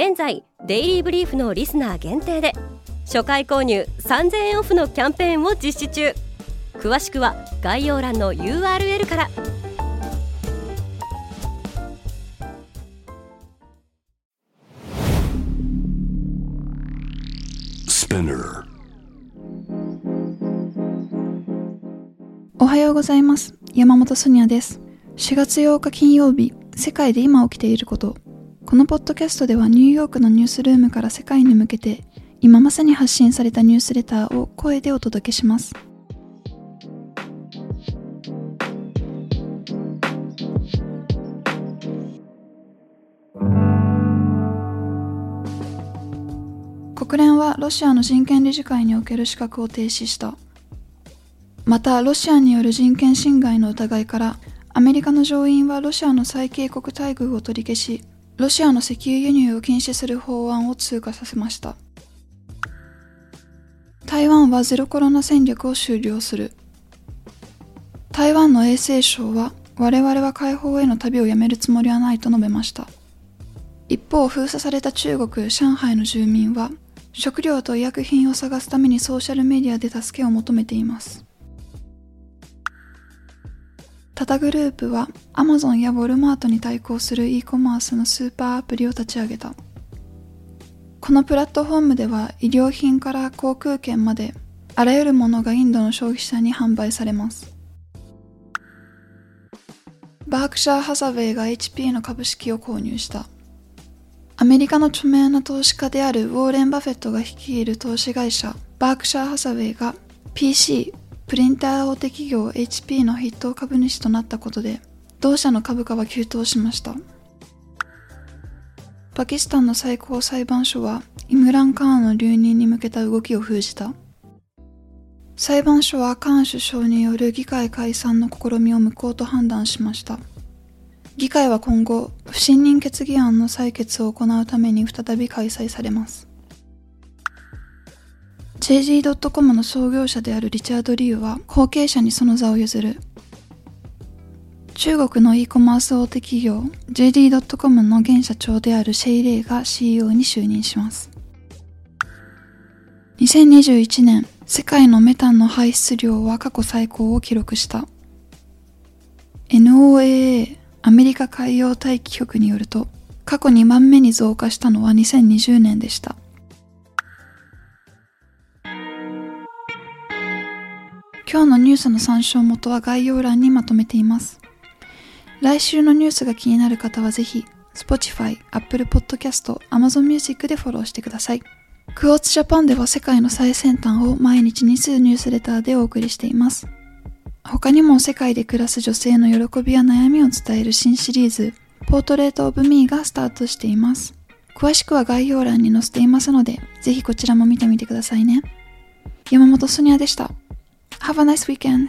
現在デイリーブリーフのリスナー限定で初回購入3000円オフのキャンペーンを実施中。詳しくは概要欄の URL から。おはようございます。山本ソニアです。4月8日金曜日世界で今起きていることこのポッドキャストではニューヨークのニュースルームから世界に向けて今まさに発信されたニュースレターを声でお届けします。国連はロシアの人権理事会における資格を停止した。またロシアによる人権侵害の疑いからアメリカの上院はロシアの最恵国待遇を取り消しロシアの石油輸入を禁止する法案を通過させました。台湾はゼロコロナ戦略を終了する。台湾の衛生省は我々は解放への旅をやめるつもりはないと述べました。一方封鎖された中国上海の住民は食料と医薬品を探すためにソーシャルメディアで助けを求めています。タタグループはアマゾンやウォルマートに対抗する e コマースのスーパーアプリを立ち上げた。このプラットフォームでは医療品から航空券まであらゆるものがインドの消費者に販売されます。バークシャー・ハサウェイが HP の株式を購入した。アメリカの著名な投資家であるウォーレン・バフェットが率いる投資会社バークシャー・ハサウェイが PC プリンター大手企業 HP の筆頭株主となったことで同社の株価は急騰しました。パキスタンの最高裁判所はイムラン・カーンの留任に向けた動きを封じた。裁判所はカーン首相による議会解散の試みを無効と判断しました。議会は今後不信任決議案の採決を行うために再び開催されます。JG.com の創業者であるリチャード・リュウは後継者にその座を譲る。中国の e コマース大手企業 JD.com の現社長であるシェイ・レイが CEO に就任します。2021年世界のメタンの排出量は過去最高を記録した。NOAA アメリカ海洋大気局によると過去2番目に増加したのは2020年でした。今日のニュースの参照元は概要欄にまとめています。来週のニュースが気になる方はぜひ、Spotify、Apple Podcast、Amazon Music でフォローしてください。クォーツジャパンでは世界の最先端を毎日2通ニュースレターでお送りしています。他にも世界で暮らす女性の喜びや悩みを伝える新シリーズ、ポートレートオブミーがスタートしています。詳しくは概要欄に載せていますので、ぜひこちらも見てみてくださいね。山本ソニアでした。Have a nice weekend.